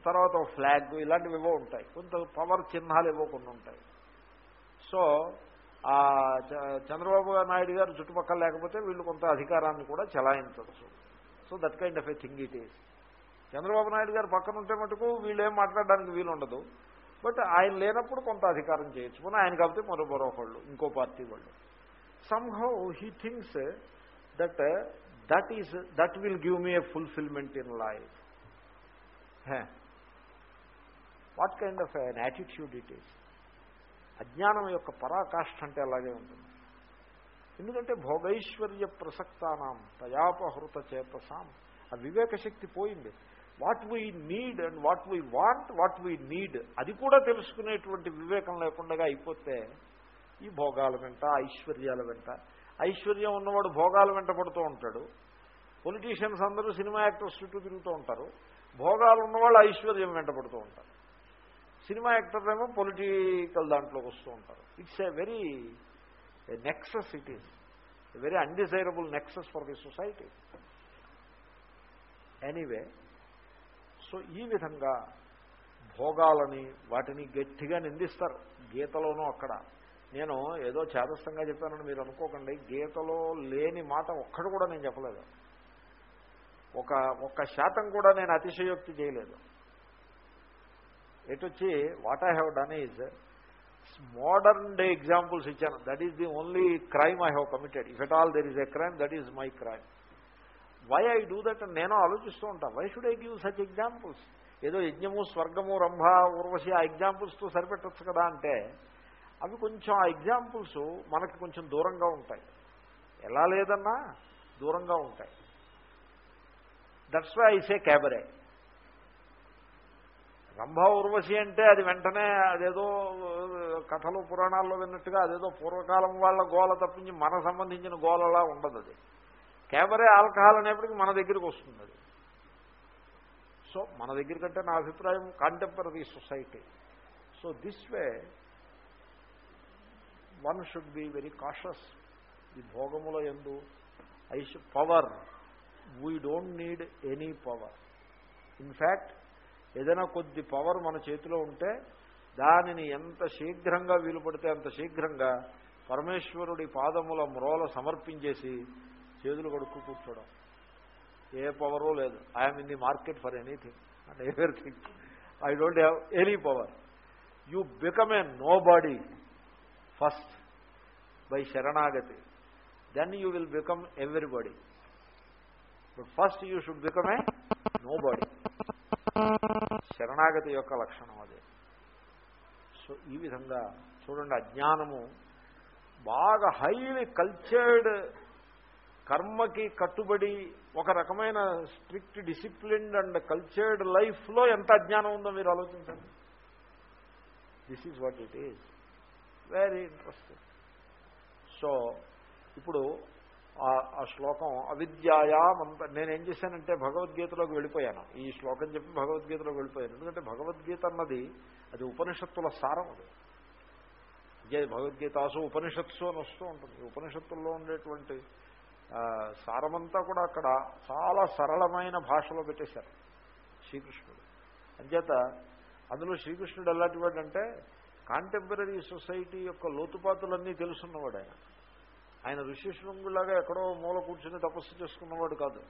తర్వాత ఒక ఫ్లాగ్ ఇలాంటివి ఏవో ఉంటాయి కొంత పవర్ చిహ్నాలు ఏవో కొన్ని ఉంటాయి సో చంద్రబాబు నాయుడు గారు చుట్టుపక్కల లేకపోతే వీళ్ళు కొంత అధికారాన్ని కూడా చెలాయించవచ్చు so that kind of a thing it is Chandrababu Naidu garu పక్కన ఉంటే మటుకు వీళ్ళు ఏం మాట్లాడడానికి వీలుండదు బట్ ఆయన లేనప్పుడు కొంత అధికారం చేయొచ్చు మన ఆయన కాబట్టి మరో మరొకళ్ళు ఇంకో పార్టీ వాళ్ళు somehow he thinks that that is that will give me a fulfilment in life what kind of an attitude it is అజ్ఞానం యొక్క పరాకాష్ఠ అంటే అలాగే ఉంటుంది ఎందుకంటే భోగైశ్వర్య ప్రసక్తానం తయాపహృత చేతసాం ఆ వివేక శక్తి పోయింది what we need and what we want what we need అది కూడా తెలుసుకునేటువంటి వివేకం లేకుండా అయిపోతే ఈ భోగాల వెంట ఐశ్వర్యాల వెంట ఐశ్వర్యం ఉన్నవాడు భోగాల వెంట పడుతూ ఉంటాడు పొలిటీషియన్స్ అందరూ సినిమా యాక్టర్స్ చుట్టూ తిరుగుతూ ఉంటారు భోగాలు ఉన్నవాళ్ళు ఐశ్వర్యం వెంట పడుతూ ఉంటారు సినిమా యాక్టర్లు ఏమో పొలిటికల్ దాంట్లోకి వస్తూ ఉంటారు it's a very nexus it is very undesirable nexus for the society anyway so ఈ విధంగా భోగాలని వాటిని గట్టిగా నిందిస్తారు గీతలోనూ అక్కడ నేను ఏదో చేదస్థంగా చెప్పానని మీరు అనుకోకండి గీతలో లేని మాట ఒక్కడు కూడా నేను చెప్పలేదు ఒక ఒక్క శాతం కూడా నేను అతిశయోక్తి చేయలేదు వచ్చి what I have done is modern day examples ఇచ్చాను that is the only crime I have committed if at all there is a crime that is my crime why I do that అని నేను ఆలోచిస్తూ ఉంటాను why should I give such examples ఏదో యజ్ఞము స్వర్గము రంభ ఉర్వశి ఆ ఎగ్జాంపుల్స్తో సరిపెట్టచ్చు కదా అంటే అవి కొంచెం ఆ ఎగ్జాంపుల్స్ మనకి కొంచెం దూరంగా ఉంటాయి ఎలా లేదన్నా దూరంగా ఉంటాయి that's why I say cabaret Rambha Urvashi అంటే అది వెంటనే అదేదో కథలు పురాణాల్లో విన్నట్టుగా అదేదో పూర్వకాలం వాళ్ళ గోల తప్పించి మన సంబంధించిన గోలలా ఉండదు అది కేబరే ఆల్కహాల్ అనేప్పటికీ మన దగ్గరికి వస్తుంది అది సో మన దగ్గర కంటే నా అభిప్రాయం contemporary society so this way one should be very cautious ఈ భోగముల ఎందు Aish power we don't need any power in fact ఏదైనా కొద్ది పవర్ మన చేతిలో ఉంటే దానిని ఎంత శీఘ్రంగా వీలు అంత శీఘ్రంగా పరమేశ్వరుడి పాదముల మ్రోల సమర్పించేసి చేతులు కడుక్కు కూర్చోవడం ఏ పవరో లేదు I'm in the market for anything and everything I don't have any power you become a nobody first by శరణాగతి then you will become everybody but first you should become a nobody శరణాగతి యొక్క లక్షణం అదే సో ఈ విధంగా చూడండి అజ్ఞానము బాగా హైలీ కల్చర్డ్ కర్మకి కట్టుబడి ఒక రకమైన స్ట్రిక్ట్ డిసిప్లిన్డ్ అండ్ కల్చర్డ్ లైఫ్లో ఎంత అజ్ఞానం ఉందో మీరు ఆలోచించండి this is what it is very interesting so ఇప్పుడు ఆ శ్లోకం అవిద్యాయా మంత నేనేం చేశానంటే భగవద్గీతలోకి వెళ్ళిపోయాను ఈ శ్లోకం చెప్పి భగవద్గీతలోకి వెళ్ళిపోయాను ఎందుకంటే భగవద్గీత అన్నది అది ఉపనిషత్తుల సారం అది భగవద్గీతాసు ఉపనిషత్సు అని వస్తూ ఉంటుంది ఉపనిషత్తుల్లో ఉండేటువంటి సారమంతా కూడా అక్కడ చాలా సరళమైన భాషలో పెట్టేశారు శ్రీకృష్ణుడు అంచేత అందులో శ్రీకృష్ణుడు ఎలాంటి వాడంటే కాంటెంపరీ సొసైటీ యొక్క లోతుపాతులన్నీ తెలుసున్నవాడు ఆయన ఆయన ఋషిశృంగులాగా ఎక్కడో మూల కూర్చుని తపస్సు చేసుకున్నవాడు కాదు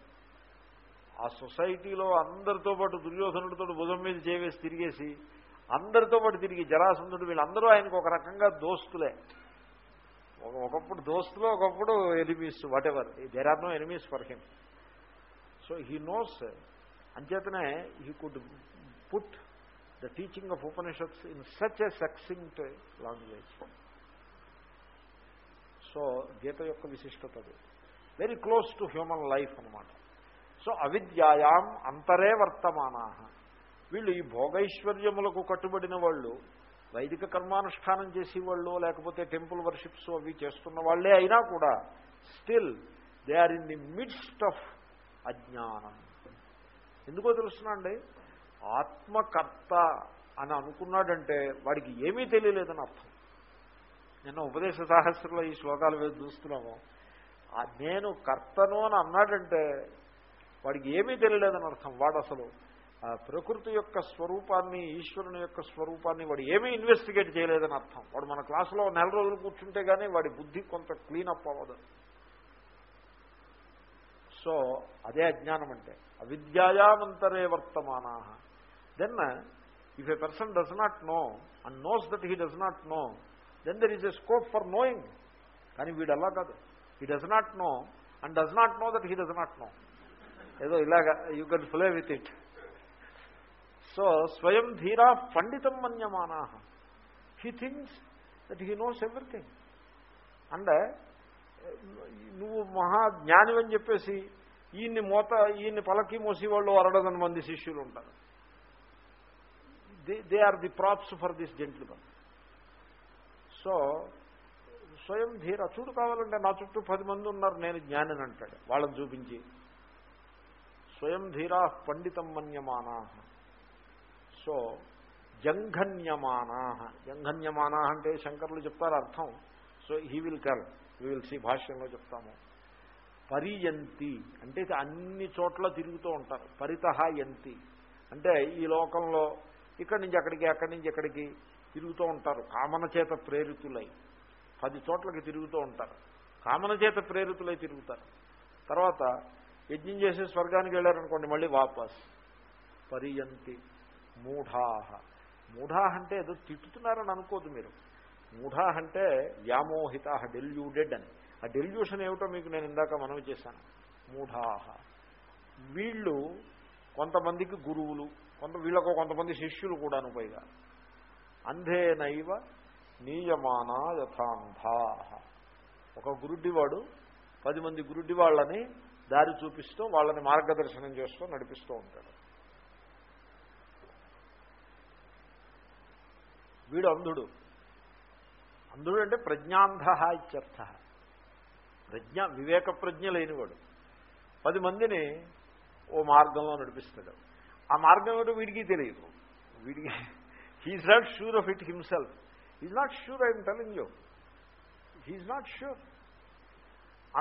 ఆ సొసైటీలో అందరితో పాటు దుర్యోధనుడితో భుజం మీద చేవేసి తిరిగేసి అందరితో పాటు తిరిగి జరాసంధుడు వీళ్ళందరూ ఆయనకు ఒక రకంగా దోస్తులే ఒకప్పుడు దోస్తులు ఒకప్పుడు enemies whatever there are no enemies for him so he knows అంచేతనే he could put the teaching of Upanishads in such a succinct language so Gita యొక్క విశిష్టత అది very close to human life అనమాట సో అవిద్యాయాం అంతరే వర్తమానా వీళ్ళు ఈ భోగైశ్వర్యములకు కట్టుబడిన వాళ్ళు వైదిక కర్మానుష్ఠానం చేసేవాళ్ళు వాళ్ళు లేకపోతే టెంపుల్ వర్షిప్స్ అవి చేస్తున్న వాళ్ళే అయినా కూడా still they are in the midst of అజ్ఞానం ఎందుకో తెలుస్తున్నాండి ఆత్మకర్త అని అనుకున్నాడంటే వాడికి ఏమీ తెలియలేదని అర్థం నిన్న ఉపదేశ సాహస్రంలో ఈ శ్లోకాలు వేసి చూస్తున్నాము నేను కర్తను అని అన్నాడంటే వాడికి ఏమీ తెలియలేదని అర్థం వాడు అసలు ఆ ప్రకృతి యొక్క స్వరూపాన్ని ఈశ్వరుని యొక్క స్వరూపాన్ని వాడు ఏమీ ఇన్వెస్టిగేట్ చేయలేదని అర్థం వాడు మన క్లాసులో నెల రోజులు కూర్చుంటే గానీ వాడి బుద్ధి కొంత క్లీనప్ అవ్వదు సో అదే అజ్ఞానం అంటే అవిద్యాయామంతరే వర్తమానా then if a person does not know and knows that he does not know then there is a scope for knowing కానీ వీడు అలా కాదు he does not know and does not know that he does not know ఏదో ఇలాగా you can play with it so స్వయం ధీరా పండితం మన్యమానా he thinks that he knows everything and నువ్వు మహా అని చెప్పేసి ఈయన్ని మోత ఈయన్ని పలకి మోసి వాళ్ళు అరడదని మంది శిష్యులు ఉంటారు they they are the props for this gentleman so స్వయం ధీర చూడు కావాలంటే నా చుట్టూ పది మంది ఉన్నారు నేను జ్ఞానిని అంటాడు వాళ్ళని చూపించి స్వయం ధీరా పండితం మన్యమానా సో జంఘన్యమానా జంఘన్యమానా అంటే శంకర్లు చెప్తారు అర్థం so he will call he will see భాష్యంలో చెప్తాము పరియంతి అంటే అన్ని చోట్ల తిరుగుతూ ఉంటారు పరితహ యంతి అంటే ఈ లోకంలో ఇక్కడి నుంచి అక్కడికి అక్కడి నుంచి ఇక్కడికి తిరుగుతూ ఉంటారు కామన చేత ప్రేరితులై పది చోట్లకి తిరుగుతూ ఉంటారు కామన చేత ప్రేరితులై తిరుగుతారు తర్వాత యజ్ఞం చేసి స్వర్గానికి వెళ్ళారనుకోండి మళ్ళీ వాపస్ పరియంతి మూఢాహ మూఢాహ అంటే ఏదో తిట్టుతున్నారని అనుకోదు మీరు మూఢాహ అంటే వ్యామోహిత డెల్యూడెడ్ అని ఆ డెల్యూషన్ ఏమిటో మీకు నేను ఇందాక మనవి చేశాను మూఢాహ వీళ్ళు కొంతమందికి గురువులు కొంత వీళ్ళకు కొంతమంది శిష్యులు కూడా పైగా అంధేనైవ నియమాన యథాంధాహ ఒక గురుడ్డివాడు పది మంది గురుడ్డి వాళ్ళని దారి చూపిస్తూ వాళ్ళని మార్గదర్శనం చేస్తూ నడిపిస్తూ ఉంటాడు వీడు అంధుడు అంధుడు అంటే ప్రజ్ఞాంధ ఇత్యర్థ ప్రజ్ఞ వివేక ప్రజ్ఞ లేనివాడు పది మందిని ఓ మార్గంలో నడిపిస్తాడు ఆ మార్గం ఏమిటో వీడికి తెలియదు వీడికి he's not sure of it himself he's not sure I'm telling you he's not sure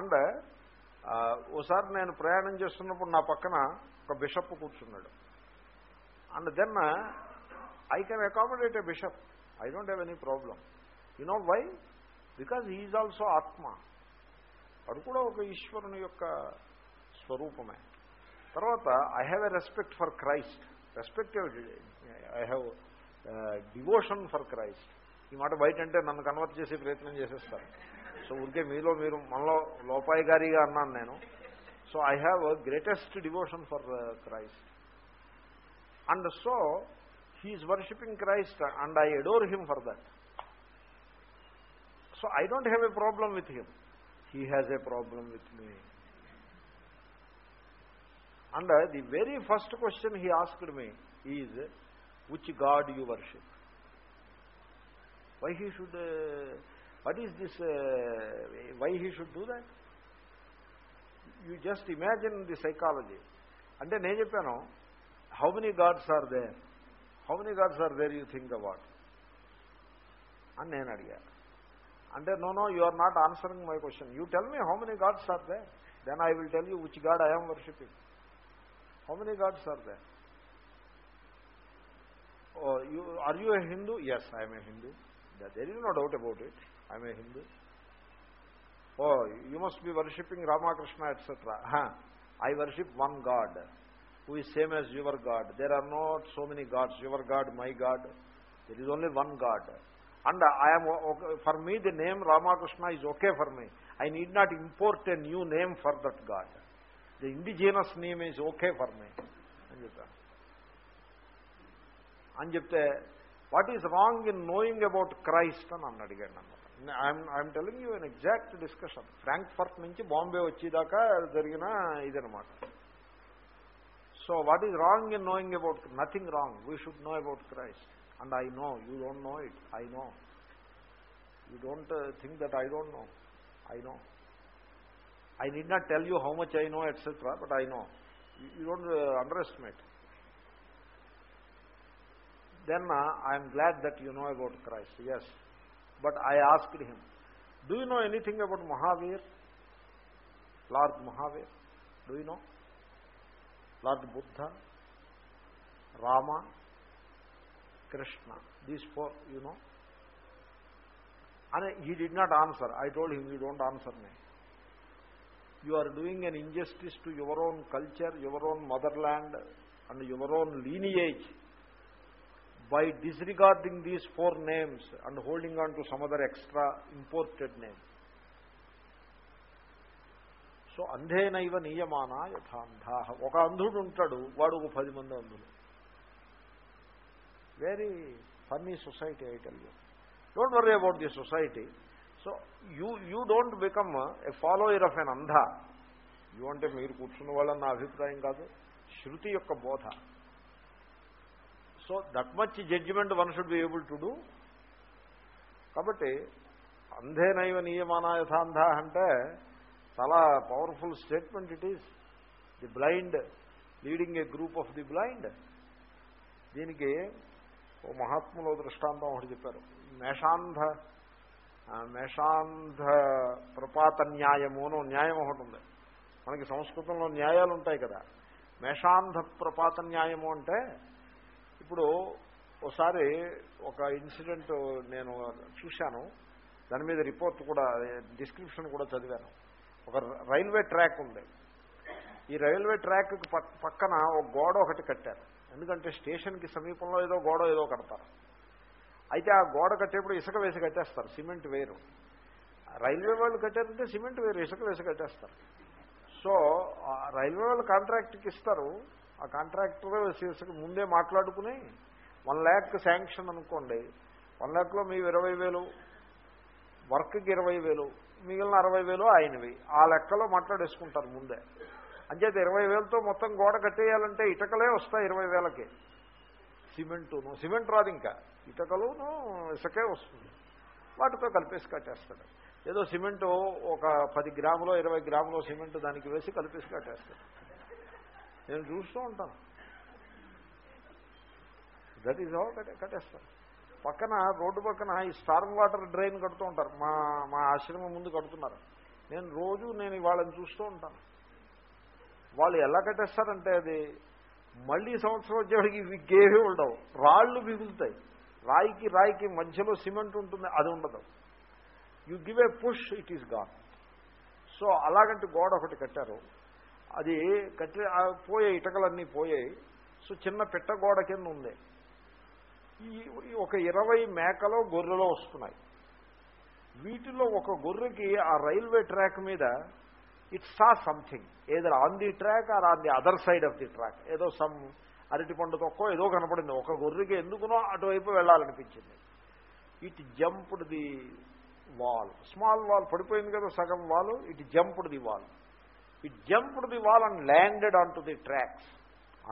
and ఓసారి నేను ప్రయాణం చేస్తున్నప్పుడు నా పక్కన ఒక బిషప్ కూర్చున్నాడు and then I can accommodate a bishop I don't have any problem you know why because is also ఆత్మ అది కూడా ఒక ఈశ్వరుని యొక్క స్వరూపమే తర్వాత I have a respect for Christ respect I have devotion for Christ ఈ మాట బయట అంటే నన్ను కన్వర్ట్ చేసే ప్రయత్నం చేసేస్తారు సో ఊరికే మీలో మీరు మనలో లోపాయి గారిగా అన్నాను నేను so I have greatest devotion for Christ and so He is worshipping Christ and I adore him for that so I don't have a problem with him he has a problem with me and the very first question he asked me is which God you worship why he should what is this, uh, why he should do that? You just imagine the psychology. అంటే నేను చెప్పాను how many gods are there how many gods are there you think about అని నేను అడిగాను అంటే no no you are not answering my question you tell me how many gods are they then I will tell you which god I'm worshipping how many gods are they you are you a hindu yes i am a hindu there is no doubt about it i am a hindu oh you must be worshipping ramakrishna etc huh. i worship one god who is same as your God. There are not so many gods. Your God, my God. There is only one God. And I am okay, for me the name Ramakrishna is okay for me. I need not import a new name for that God. The indigenous name is okay for me. అని చెప్పాను అని చెప్తే what is wrong in knowing about Christ అని నన్ను అడిగాడు అనమాట I am I am telling you an exact discussion Frankfurt నుంచి బాంబే వచ్చేదాకా జరిగిన ఇదనమాట So what is wrong in knowing about nothing wrong? We should know about Christ. And I know. You don't know it. I know. You don't uh, think that I don't know. I know. I need not tell you how much I know, etc., but I know. You, don't uh, underestimate. Then uh, I am glad that you know about Christ, yes. But I asked him, do you know anything about Mahavir? Lord Mahavir? Do you know? Lord Buddha, Rama, Krishna, these four, you know. And he did not answer. I told him, you don't answer me. You are doing an injustice to your own culture, your own motherland, and your own lineage by disregarding these four names and holding on to some other extra imported name. So అంధేనైవ నియమాన యథాంధ ఒక అంధుడు ఉంటాడు వాడు ఒక పది మంది అంధులు very funny society I tell you don't worry about the society so you you don't become a follower of an అంధ you అంటే మీరు కూర్చున్న వాళ్ళని నా అభిప్రాయం కాదు శృతి యొక్క బోధ so that much judgement one should be able to do కాబట్టి అంధేనైవ నియమానాయథాంధ అంటే చాలా powerful statement it is the blind leading a group of the blind దీనికి ఓ మహాత్ములో దృష్టాంతం ఒకటి చెప్పారు మేషాంధ మేషాంధ ప్రపాత న్యాయము అనో న్యాయం ఒకటి ఉంది మనకి సంస్కృతంలో న్యాయాలు ఉంటాయి కదా మేషాంధ ప్రపాత న్యాయము అంటే ఇప్పుడు ఒకసారి ఒక ఇన్సిడెంట్ నేను చూశాను దాని మీద రిపోర్ట్ కూడా డిస్క్రిప్షన్ కూడా చదివాను ఒక రైల్వే ట్రాక్ ఉంది ఈ రైల్వే ట్రాక్కి పక్కన ఒక గోడ ఒకటి కట్టారు ఎందుకంటే స్టేషన్కి సమీపంలో ఏదో గోడ ఏదో కడతారు అయితే ఆ గోడ కట్టేప్పుడు ఇసుక వేసి కట్టేస్తారు సిమెంట్ వేరు రైల్వే వాళ్ళు కట్టారంటే సిమెంట్ వేరు ఇసుక వేసి కట్టేస్తారు సో రైల్వే వాళ్ళు కాంట్రాక్ట్కి ఇస్తారు ఆ కాంట్రాక్టర్ ఇసుక ముందే మాట్లాడుకుని వన్ ల్యాక్ శాంక్షన్ అనుకోండి వన్ ల్యాక్లో మీ ఇరవై వేలు వర్క్కి ఇరవై వేలు మిగిలిన అరవై వేలు ఆయనవి ఆ లెక్కలో మాట్లాడేసుకుంటారు ముందే అంచేత ఇరవై వేలతో మొత్తం గోడ కట్టేయాలంటే ఇటకలే వస్తాయి ఇరవై వేలకి సిమెంటును సిమెంట్ రాదు ఇంకా ఇటకలును ఇసుకే వస్తుంది వాటితో కలిపేసి కట్టేస్తాడు ఏదో సిమెంటు ఒక పది గ్రాములో ఇరవై గ్రాములో సిమెంట్ దానికి వేసి కలిపేసి కట్టేస్తాడు నేను చూస్తూ ఉంటాను దట్ ఈజ్ ఆల్ కట్టే కట్టేస్తాను పక్కన రోడ్డు పక్కన ఈ స్టార్మ్ వాటర్ డ్రైన్ కడుతూ ఉంటారు మా మా ఆశ్రమం ముందు కడుతున్నారు నేను రోజు నేను వాళ్ళని చూస్తూ ఉంటాను వాళ్ళు ఎలా కట్టేస్తారంటే అది మళ్ళీ సంవత్సరం వచ్చేవాడికి గేవే ఉండవు రాళ్ళు మిగులుతాయి రాయికి రాయికి మధ్యలో సిమెంట్ ఉంటుంది అది ఉండదు you give a push it is gone so అలాగంటే గోడ ఒకటి కట్టారు అది కట్టి పోయే ఇటకలన్నీ పోయాయి సో చిన్న పిట్ట గోడ కింద ఉంది ఈ ఒక ఇరవై మేకలో గొర్రెలో వస్తున్నాయి వీటిలో ఒక గొర్రెకి ఆ రైల్వే ట్రాక్ మీద ఇట్స్ సా సంథింగ్ ఏదో on the track or on the other side of the track ఏదో సమ్ అరటి పండు తొక్కో ఏదో కనపడింది ఒక గొర్రెకి ఎందుకునో అటువైపు వెళ్ళాలనిపించింది it jumped the wall small wall పడిపోయింది కదా సగం wall it jumped the wall it jumped the wall and landed on to the tracks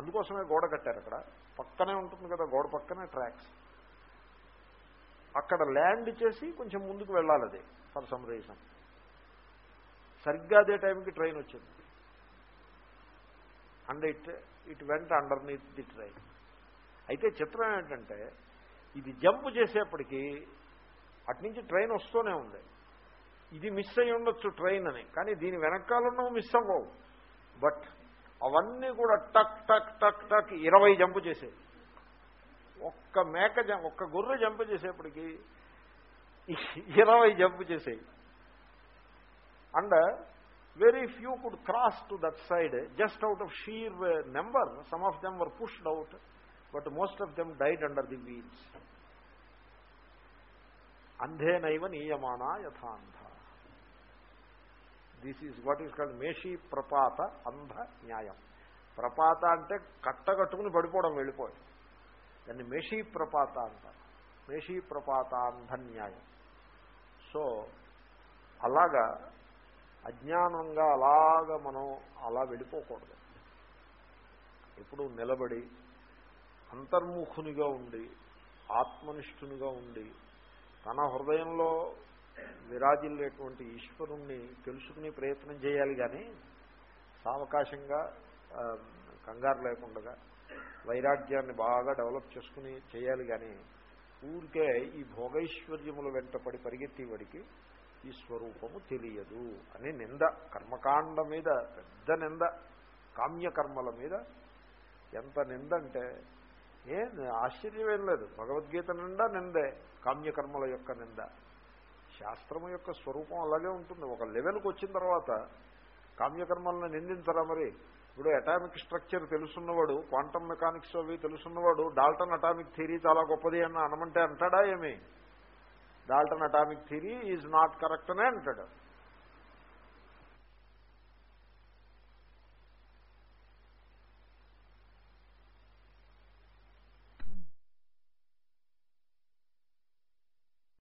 అందుకోసమే గోడ కట్టారు అక్కడ పక్కనే ఉంటుంది కదా గోడ పక్కనే ట్రాక్స్ అక్కడ ల్యాండ్ చేసి కొంచెం ముందుకు వెళ్ళాలి అది ఫర్ సమ్ రీజన్ సరిగ్గా అదే టైంకి ట్రైన్ వచ్చింది and it it went underneath the train అయితే చిత్రం ఏంటంటే ఇది జంప్ చేసేప్పటికీ అట్నుంచి ట్రైన్ వస్తూనే ఉంది ఇది మిస్ అయి ఉండొచ్చు ట్రైన్ అని కానీ దీని వెనకాలన్నో మిస్ అవ్వవు బట్ అవన్నీ కూడా టక్ టక్ టక్ టక్ ఇరవై జంపు చేసేది ఒక్క మేక ఒక్క గొర్రె జంపు చేసేప్పటికీ ఇరవై జంపు చేసేవి and very few could cross to that side just out of sheer number some of them were pushed out but most of them died under the wheels అంధేనైవ నీయమానా యథాన్ this is what is called మేషీ ప్రపాత అంధ న్యాయం ప్రపాత అంటే కట్టగట్టుకుని పడిపోవడం వెళ్ళిపోయి దాన్ని మేషీ ప్రపాత అంటారు మేషీ ప్రపాత అంధ న్యాయం సో అలాగా అజ్ఞానంగా అలాగ మనం అలా వెళ్ళిపోకూడదు ఇప్పుడు నిలబడి అంతర్ముఖునిగా ఉండి ఆత్మనిష్ఠునిగా ఉండి తన హృదయంలో విరాజిల్లేటువంటి ఈశ్వరుణ్ణి తెలుసుకునే ప్రయత్నం చేయాలి కానీ సావకాశంగా కంగారు లేకుండా వైరాగ్యాన్ని బాగా డెవలప్ చేసుకుని చేయాలి కానీ ఊరికే ఈ భోగైశ్వర్యముల వెంట పడి పరిగెత్తేవాడికి ఈ స్వరూపము తెలియదు అనే నింద కర్మకాండ మీద పెద్ద నింద కామ్యకర్మల మీద ఎంత నింద అంటే ఏ ఆశ్చర్యమేం లేదు భగవద్గీత నిండా నిందే కామ్యకర్మల యొక్క నింద శాస్త్రం యొక్క స్వరూపం అలాగే ఉంటుంది ఒక లెవెల్కి వచ్చిన తర్వాత కామ్యకర్మలను నిందించరా మరి ఇప్పుడు అటామిక్ స్ట్రక్చర్ తెలుసున్నవాడు క్వాంటమ్ మెకానిక్స్ అవి తెలుసున్నవాడు డాల్టన్ అటామిక్ థియరీ చాలా గొప్పది అని అనమంటే అంటాడా ఏమి Dalton atomic theory is not correct అనే అంటాడు